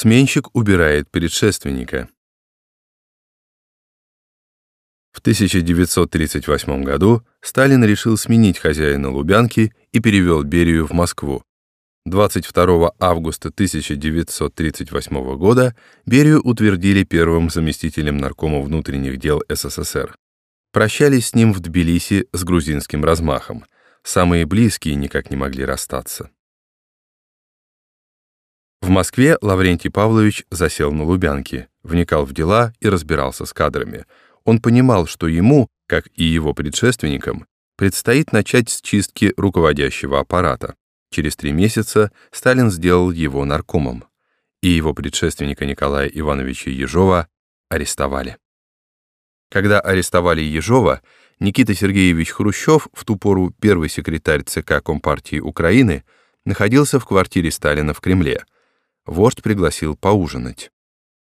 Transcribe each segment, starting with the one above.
Сменщик убирает предшественника. В 1938 году Сталин решил сменить хозяина Лубянки и перевел Берию в Москву. 22 августа 1938 года Берию утвердили первым заместителем наркома внутренних дел СССР. Прощались с ним в Тбилиси с грузинским размахом. Самые близкие никак не могли расстаться. В Москве Лаврентий Павлович засел на Лубянке, вникал в дела и разбирался с кадрами. Он понимал, что ему, как и его предшественникам, предстоит начать с чистки руководящего аппарата. Через три месяца Сталин сделал его наркомом, и его предшественника Николая Ивановича Ежова арестовали. Когда арестовали Ежова, Никита Сергеевич Хрущев, в ту пору первый секретарь ЦК Компартии Украины, находился в квартире Сталина в Кремле — Вождь пригласил поужинать.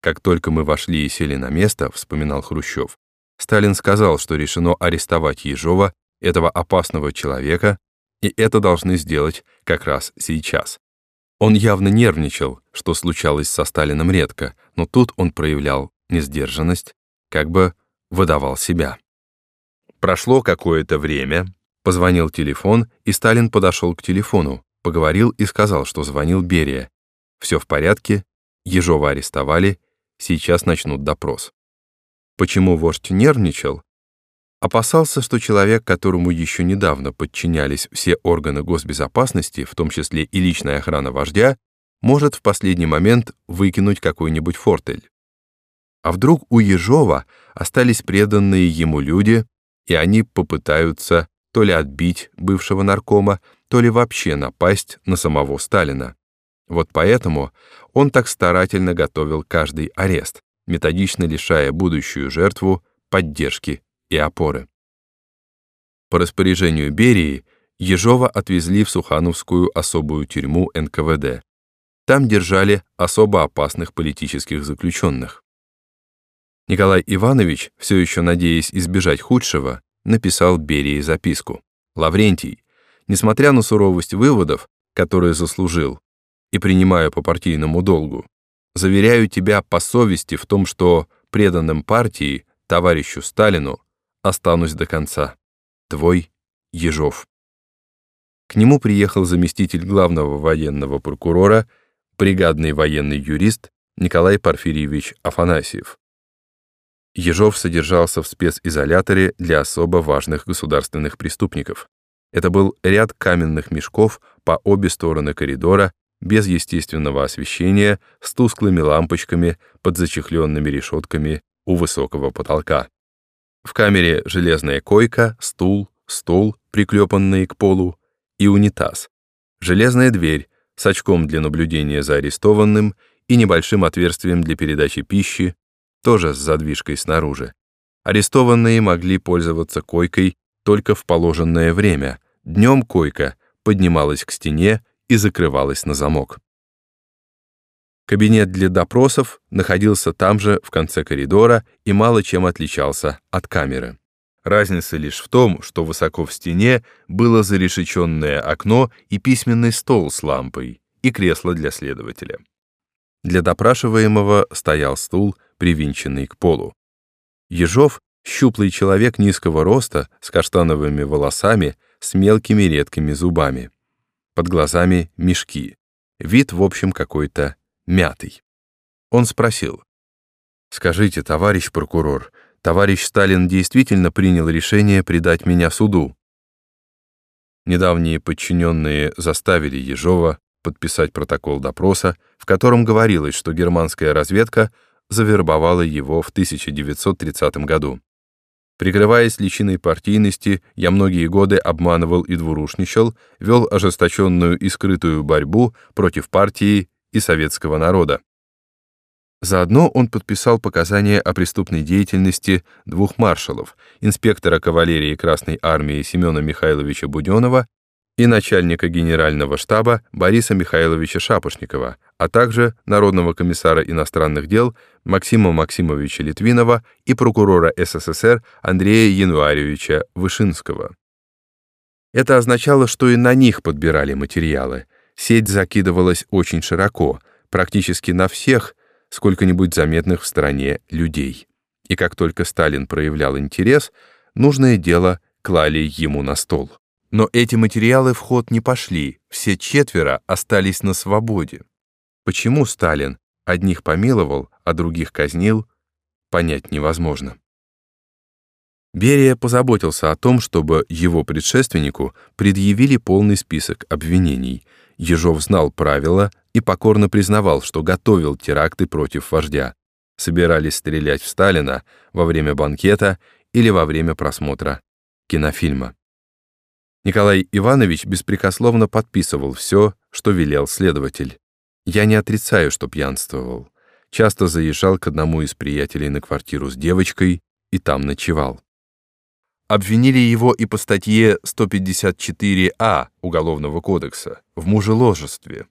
Как только мы вошли и сели на место, вспоминал Хрущев, Сталин сказал, что решено арестовать Ежова, этого опасного человека, и это должны сделать как раз сейчас. Он явно нервничал, что случалось со Сталином редко, но тут он проявлял несдержанность, как бы выдавал себя. Прошло какое-то время, позвонил телефон, и Сталин подошел к телефону, поговорил и сказал, что звонил Берия, все в порядке, Ежова арестовали, сейчас начнут допрос. Почему вождь нервничал? Опасался, что человек, которому еще недавно подчинялись все органы госбезопасности, в том числе и личная охрана вождя, может в последний момент выкинуть какой-нибудь фортель. А вдруг у Ежова остались преданные ему люди, и они попытаются то ли отбить бывшего наркома, то ли вообще напасть на самого Сталина. Вот поэтому он так старательно готовил каждый арест, методично лишая будущую жертву поддержки и опоры. По распоряжению Берии Ежова отвезли в Сухановскую особую тюрьму НКВД. Там держали особо опасных политических заключенных. Николай Иванович, все еще надеясь избежать худшего, написал Берии записку. «Лаврентий, несмотря на суровость выводов, которые заслужил, и принимаю по партийному долгу, заверяю тебя по совести в том, что преданным партии, товарищу Сталину, останусь до конца. Твой Ежов. К нему приехал заместитель главного военного прокурора, бригадный военный юрист Николай Порфирьевич Афанасьев. Ежов содержался в специзоляторе для особо важных государственных преступников. Это был ряд каменных мешков по обе стороны коридора без естественного освещения, с тусклыми лампочками под зачехленными решетками у высокого потолка. В камере железная койка, стул, стол, приклепанный к полу, и унитаз. Железная дверь с очком для наблюдения за арестованным и небольшим отверстием для передачи пищи, тоже с задвижкой снаружи. Арестованные могли пользоваться койкой только в положенное время. Днем койка поднималась к стене и закрывалась на замок. Кабинет для допросов находился там же, в конце коридора, и мало чем отличался от камеры. Разница лишь в том, что высоко в стене было зарешеченное окно и письменный стол с лампой, и кресло для следователя. Для допрашиваемого стоял стул, привинченный к полу. Ежов — щуплый человек низкого роста, с каштановыми волосами, с мелкими редкими зубами под глазами мешки. Вид, в общем, какой-то мятый. Он спросил. «Скажите, товарищ прокурор, товарищ Сталин действительно принял решение предать меня суду?» Недавние подчиненные заставили Ежова подписать протокол допроса, в котором говорилось, что германская разведка завербовала его в 1930 году. Прикрываясь личиной партийности, я многие годы обманывал и двурушничал, вел ожесточенную и скрытую борьбу против партии и советского народа. Заодно он подписал показания о преступной деятельности двух маршалов, инспектора кавалерии Красной армии Семена Михайловича Буденова и начальника генерального штаба Бориса Михайловича Шапошникова, а также Народного комиссара иностранных дел Максима Максимовича Литвинова и прокурора СССР Андрея Януаревича Вышинского. Это означало, что и на них подбирали материалы. Сеть закидывалась очень широко, практически на всех сколько-нибудь заметных в стране людей. И как только Сталин проявлял интерес, нужное дело клали ему на стол. Но эти материалы в ход не пошли, все четверо остались на свободе. Почему Сталин одних помиловал, а других казнил, понять невозможно. Берия позаботился о том, чтобы его предшественнику предъявили полный список обвинений. Ежов знал правила и покорно признавал, что готовил теракты против вождя. Собирались стрелять в Сталина во время банкета или во время просмотра кинофильма. Николай Иванович беспрекословно подписывал все, что велел следователь. Я не отрицаю, что пьянствовал. Часто заезжал к одному из приятелей на квартиру с девочкой и там ночевал. Обвинили его и по статье 154А Уголовного кодекса в мужеложестве,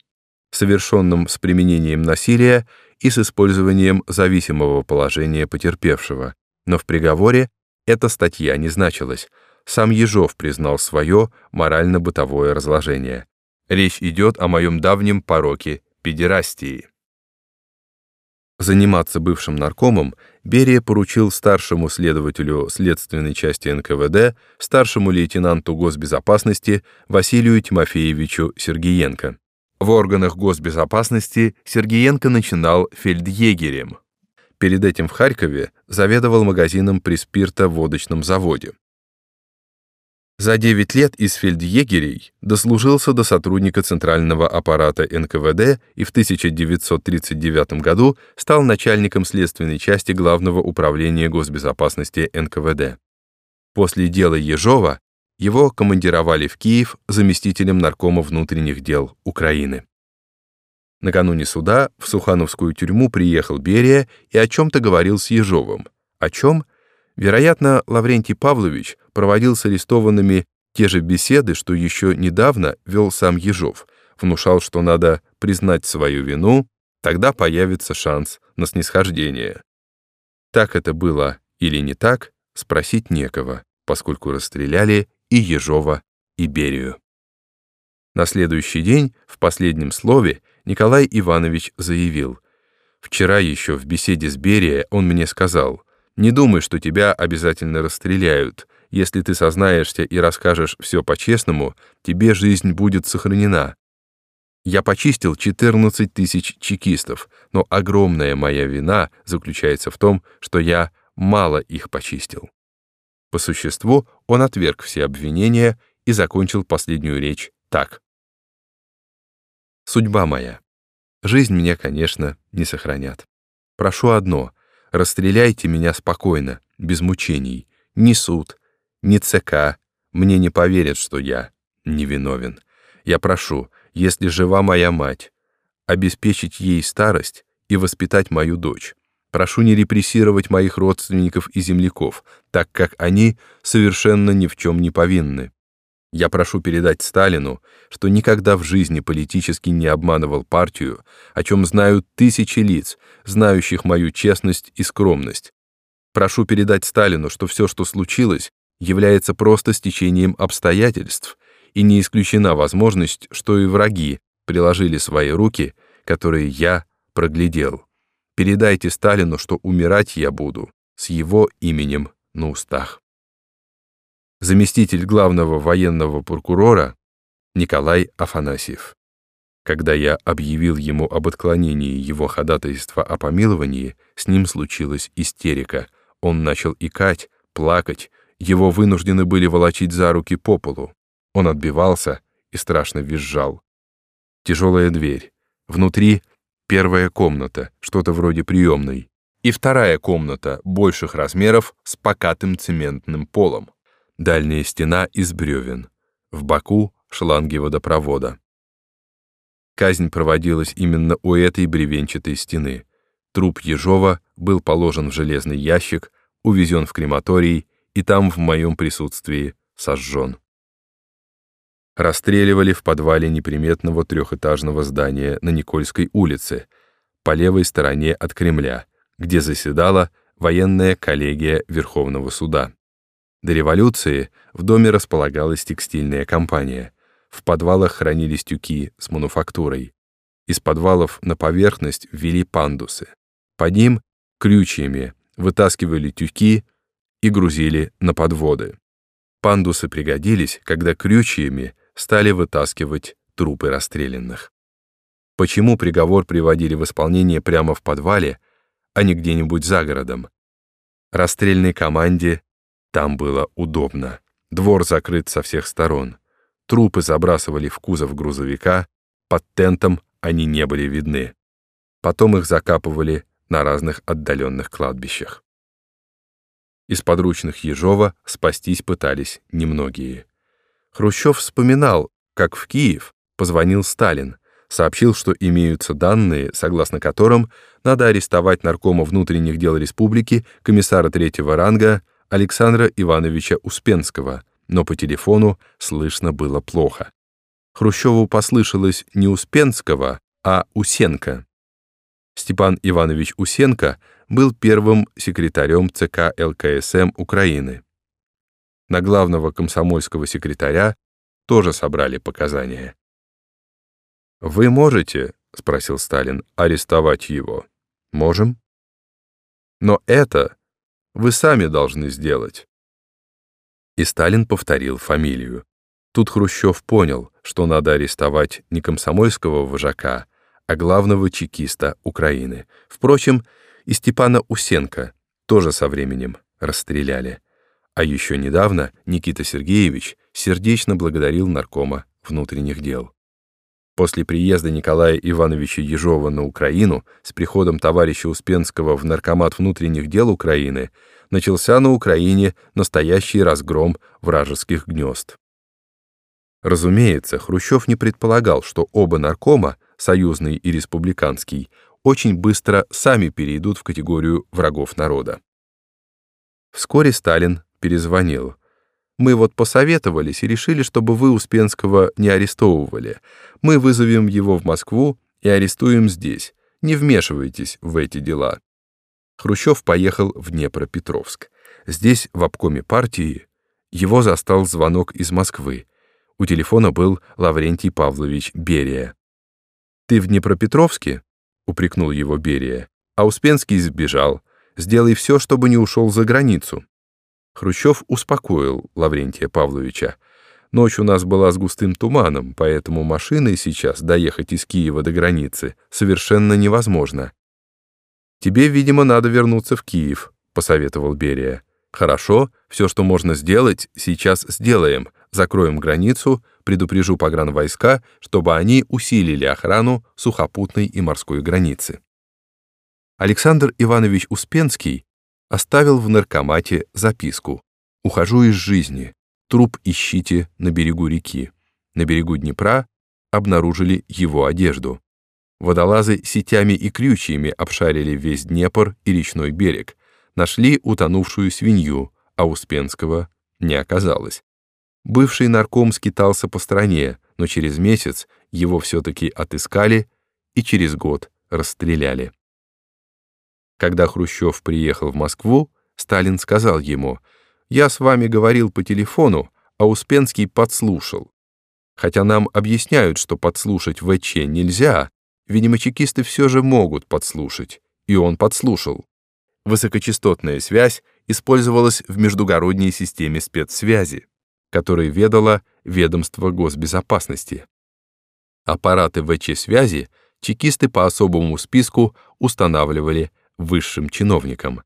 совершенном с применением насилия и с использованием зависимого положения потерпевшего, но в приговоре эта статья не значилась. Сам Ежов признал свое морально-бытовое разложение. Речь идет о моем давнем пороке педерастии. Заниматься бывшим наркомом Берия поручил старшему следователю следственной части НКВД, старшему лейтенанту госбезопасности Василию Тимофеевичу Сергеенко. В органах госбезопасности Сергеенко начинал фельдъегерем. Перед этим в Харькове заведовал магазином при спиртоводочном заводе. За 9 лет из фельдъегерей дослужился до сотрудника Центрального аппарата НКВД и в 1939 году стал начальником следственной части Главного управления госбезопасности НКВД. После дела Ежова его командировали в Киев заместителем наркома внутренних дел Украины. Накануне суда в Сухановскую тюрьму приехал Берия и о чем-то говорил с Ежовым. О чем? Вероятно, Лаврентий Павлович проводил с арестованными те же беседы, что еще недавно вел сам Ежов, внушал, что надо признать свою вину, тогда появится шанс на снисхождение. Так это было или не так, спросить некого, поскольку расстреляли и Ежова, и Берию. На следующий день, в последнем слове, Николай Иванович заявил, «Вчера еще в беседе с Берия он мне сказал, не думай, что тебя обязательно расстреляют. Если ты сознаешься и расскажешь все по-честному, тебе жизнь будет сохранена. Я почистил 14 тысяч чекистов, но огромная моя вина заключается в том, что я мало их почистил. По существу он отверг все обвинения и закончил последнюю речь так. Судьба моя. Жизнь меня, конечно, не сохранят. Прошу одно — Расстреляйте меня спокойно, без мучений. Ни суд, ни ЦК мне не поверят, что я невиновен. Я прошу, если жива моя мать, обеспечить ей старость и воспитать мою дочь. Прошу не репрессировать моих родственников и земляков, так как они совершенно ни в чем не повинны. Я прошу передать Сталину, что никогда в жизни политически не обманывал партию, о чем знают тысячи лиц, знающих мою честность и скромность. Прошу передать Сталину, что все, что случилось, является просто стечением обстоятельств, и не исключена возможность, что и враги приложили свои руки, которые я проглядел. Передайте Сталину, что умирать я буду с его именем на устах заместитель главного военного прокурора Николай Афанасьев. Когда я объявил ему об отклонении его ходатайства о помиловании, с ним случилась истерика. Он начал икать, плакать, его вынуждены были волочить за руки по полу. Он отбивался и страшно визжал. Тяжелая дверь. Внутри первая комната, что-то вроде приемной. И вторая комната больших размеров с покатым цементным полом. Дальняя стена из бревен. В боку — шланги водопровода. Казнь проводилась именно у этой бревенчатой стены. Труп Ежова был положен в железный ящик, увезен в крематорий и там в моем присутствии сожжен. Расстреливали в подвале неприметного трехэтажного здания на Никольской улице, по левой стороне от Кремля, где заседала военная коллегия Верховного суда. До революции в доме располагалась текстильная компания. В подвалах хранились тюки с мануфактурой. Из подвалов на поверхность ввели пандусы. Под ним крючьями вытаскивали тюки и грузили на подводы. Пандусы пригодились, когда крючьями стали вытаскивать трупы расстрелянных. Почему приговор приводили в исполнение прямо в подвале, а не где-нибудь за городом? Расстрельной команде там было удобно. Двор закрыт со всех сторон. Трупы забрасывали в кузов грузовика, под тентом они не были видны. Потом их закапывали на разных отдаленных кладбищах. Из подручных Ежова спастись пытались немногие. Хрущев вспоминал, как в Киев позвонил Сталин, сообщил, что имеются данные, согласно которым надо арестовать наркома внутренних дел республики, комиссара третьего ранга Александра Ивановича Успенского, но по телефону слышно было плохо. Хрущеву послышалось не Успенского, а Усенко. Степан Иванович Усенко был первым секретарем ЦК ЛКСМ Украины. На главного комсомольского секретаря тоже собрали показания. «Вы можете, — спросил Сталин, — арестовать его?» «Можем». «Но это вы сами должны сделать». И Сталин повторил фамилию. Тут Хрущев понял, что надо арестовать не комсомольского вожака, а главного чекиста Украины. Впрочем, и Степана Усенко тоже со временем расстреляли. А еще недавно Никита Сергеевич сердечно благодарил наркома внутренних дел. После приезда Николая Ивановича Ежова на Украину с приходом товарища Успенского в Наркомат внутренних дел Украины начался на Украине настоящий разгром вражеских гнезд. Разумеется, Хрущев не предполагал, что оба наркома, союзный и республиканский, очень быстро сами перейдут в категорию врагов народа. Вскоре Сталин перезвонил. Мы вот посоветовались и решили, чтобы вы Успенского не арестовывали. Мы вызовем его в Москву и арестуем здесь. Не вмешивайтесь в эти дела. Хрущев поехал в Днепропетровск. Здесь, в обкоме партии, его застал звонок из Москвы. У телефона был Лаврентий Павлович Берия. «Ты в Днепропетровске?» — упрекнул его Берия. А Успенский сбежал. «Сделай все, чтобы не ушел за границу». Хрущев успокоил Лаврентия Павловича. Ночь у нас была с густым туманом, поэтому машиной сейчас доехать из Киева до границы совершенно невозможно. «Тебе, видимо, надо вернуться в Киев», — посоветовал Берия. «Хорошо, все, что можно сделать, сейчас сделаем. Закроем границу, предупрежу погранвойска, чтобы они усилили охрану сухопутной и морской границы». Александр Иванович Успенский оставил в наркомате записку «Ухожу из жизни. Труп ищите на берегу реки». На берегу Днепра обнаружили его одежду. Водолазы сетями и крючьями обшарили весь Днепр и речной берег, нашли утонувшую свинью, а Успенского не оказалось. Бывший нарком скитался по стране, но через месяц его все-таки отыскали и через год расстреляли. Когда Хрущев приехал в Москву, Сталин сказал ему, «Я с вами говорил по телефону, а Успенский подслушал. Хотя нам объясняют, что подслушать ВЧ нельзя, видимо, чекисты все же могут подслушать, и он подслушал. Высокочастотная связь использовалась в междугородней системе спецсвязи, которой ведало ведомство госбезопасности. Аппараты ВЧ-связи чекисты по особому списку устанавливали высшим чиновникам.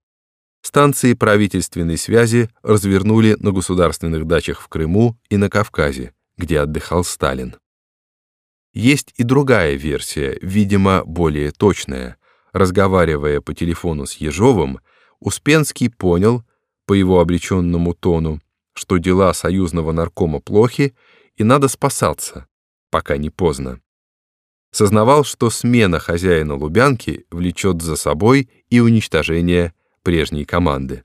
Станции правительственной связи развернули на государственных дачах в Крыму и на Кавказе, где отдыхал Сталин. Есть и другая версия, видимо, более точная. Разговаривая по телефону с Ежовым, Успенский понял, по его обреченному тону, что дела союзного наркома плохи и надо спасаться, пока не поздно сознавал, что смена хозяина Лубянки влечет за собой и уничтожение прежней команды.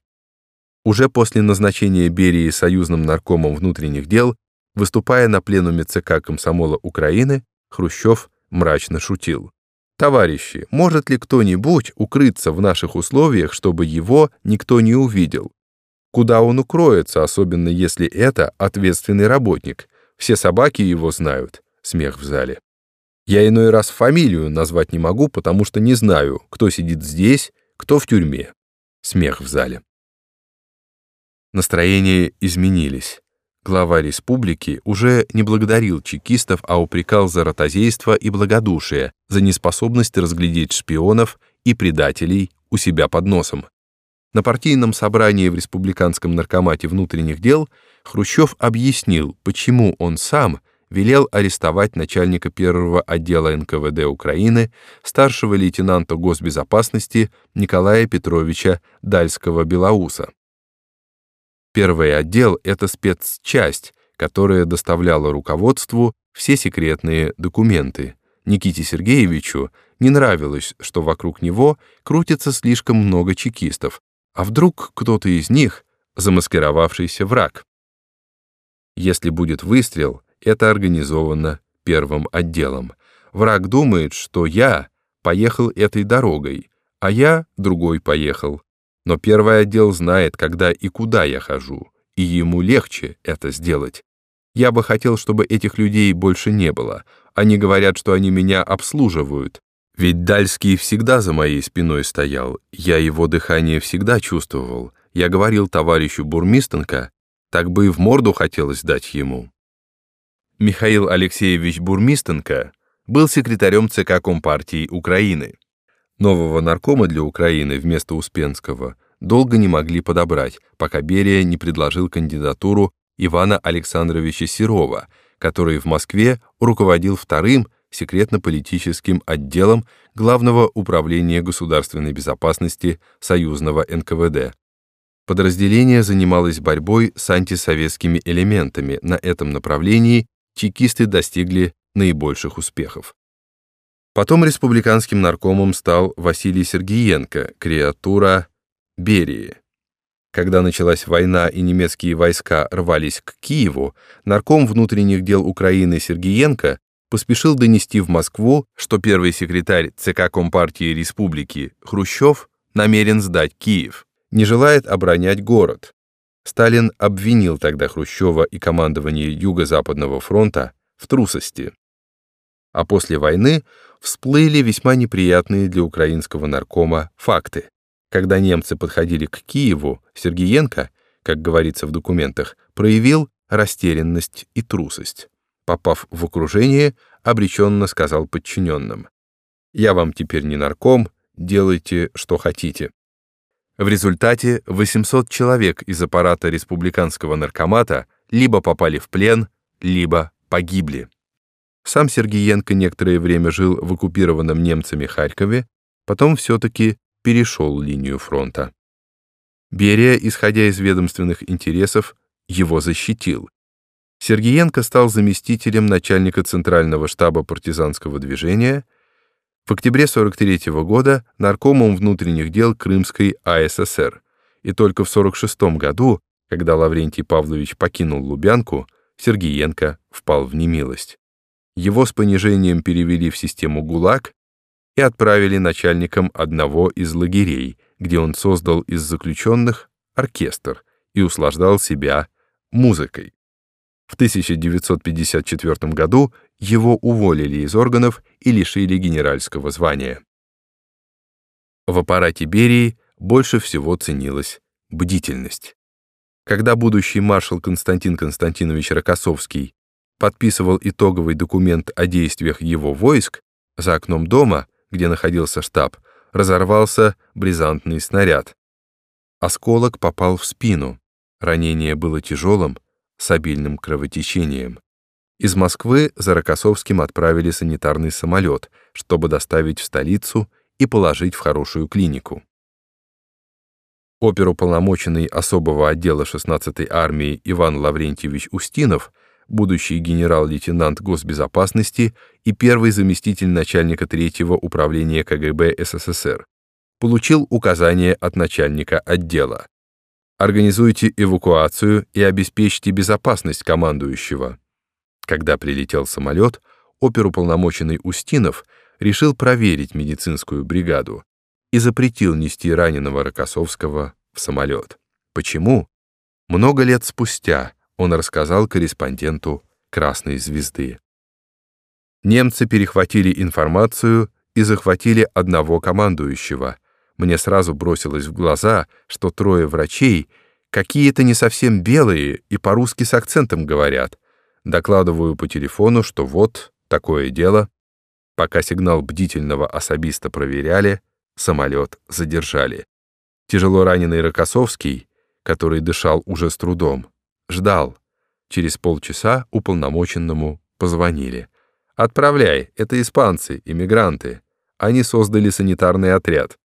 Уже после назначения Берии союзным наркомом внутренних дел, выступая на пленуме ЦК Комсомола Украины, Хрущев мрачно шутил. «Товарищи, может ли кто-нибудь укрыться в наших условиях, чтобы его никто не увидел? Куда он укроется, особенно если это ответственный работник? Все собаки его знают». Смех в зале. Я иной раз фамилию назвать не могу, потому что не знаю, кто сидит здесь, кто в тюрьме. Смех в зале. Настроения изменились. Глава республики уже не благодарил чекистов, а упрекал за ротозейство и благодушие, за неспособность разглядеть шпионов и предателей у себя под носом. На партийном собрании в Республиканском наркомате внутренних дел Хрущев объяснил, почему он сам велел арестовать начальника первого отдела НКВД Украины, старшего лейтенанта госбезопасности Николая Петровича Дальского-Белоуса. Первый отдел — это спецчасть, которая доставляла руководству все секретные документы. Никите Сергеевичу не нравилось, что вокруг него крутится слишком много чекистов, а вдруг кто-то из них — замаскировавшийся враг. Если будет выстрел, это организовано первым отделом. Враг думает, что я поехал этой дорогой, а я другой поехал. Но первый отдел знает, когда и куда я хожу, и ему легче это сделать. Я бы хотел, чтобы этих людей больше не было. Они говорят, что они меня обслуживают. Ведь Дальский всегда за моей спиной стоял, я его дыхание всегда чувствовал. Я говорил товарищу Бурмистенко, так бы и в морду хотелось дать ему. Михаил Алексеевич Бурмистенко был секретарем ЦК Компартии Украины. Нового наркома для Украины вместо Успенского долго не могли подобрать, пока Берия не предложил кандидатуру Ивана Александровича Серова, который в Москве руководил вторым секретно-политическим отделом Главного управления государственной безопасности союзного НКВД. Подразделение занималось борьбой с антисоветскими элементами. На этом направлении чекисты достигли наибольших успехов. Потом республиканским наркомом стал Василий Сергиенко, креатура Берии. Когда началась война и немецкие войска рвались к Киеву, нарком внутренних дел Украины Сергиенко поспешил донести в Москву, что первый секретарь ЦК Компартии Республики Хрущев намерен сдать Киев, не желает оборонять город. Сталин обвинил тогда Хрущева и командование Юго-Западного фронта в трусости. А после войны всплыли весьма неприятные для украинского наркома факты. Когда немцы подходили к Киеву, Сергеенко, как говорится в документах, проявил растерянность и трусость. Попав в окружение, обреченно сказал подчиненным, «Я вам теперь не нарком, делайте, что хотите». В результате 800 человек из аппарата республиканского наркомата либо попали в плен, либо погибли. Сам Сергеенко некоторое время жил в оккупированном немцами Харькове, потом все-таки перешел линию фронта. Берия, исходя из ведомственных интересов, его защитил. Сергеенко стал заместителем начальника Центрального штаба партизанского движения, в октябре 43 -го года наркомом внутренних дел Крымской АССР, и только в 46 году, когда Лаврентий Павлович покинул Лубянку, Сергеенко впал в немилость. Его с понижением перевели в систему ГУЛАГ и отправили начальником одного из лагерей, где он создал из заключенных оркестр и услаждал себя музыкой. В 1954 году его уволили из органов и лишили генеральского звания. В аппарате Берии больше всего ценилась бдительность. Когда будущий маршал Константин Константинович Рокоссовский подписывал итоговый документ о действиях его войск, за окном дома, где находился штаб, разорвался бризантный снаряд. Осколок попал в спину. Ранение было тяжелым, с обильным кровотечением. Из Москвы за Рокоссовским отправили санитарный самолет, чтобы доставить в столицу и положить в хорошую клинику. Оперуполномоченный особого отдела 16-й армии Иван Лаврентьевич Устинов будущий генерал-лейтенант госбезопасности и первый заместитель начальника третьего управления КГБ СССР, получил указание от начальника отдела. Организуйте эвакуацию и обеспечьте безопасность командующего. Когда прилетел самолет, оперуполномоченный Устинов решил проверить медицинскую бригаду и запретил нести раненого Рокоссовского в самолет. Почему? Много лет спустя он рассказал корреспонденту «Красной звезды». Немцы перехватили информацию и захватили одного командующего. Мне сразу бросилось в глаза, что трое врачей какие-то не совсем белые и по-русски с акцентом говорят. Докладываю по телефону, что вот такое дело. Пока сигнал бдительного особиста проверяли, самолет задержали. Тяжело раненый Рокоссовский, который дышал уже с трудом, ждал. Через полчаса уполномоченному позвонили. «Отправляй, это испанцы, иммигранты. Они создали санитарный отряд.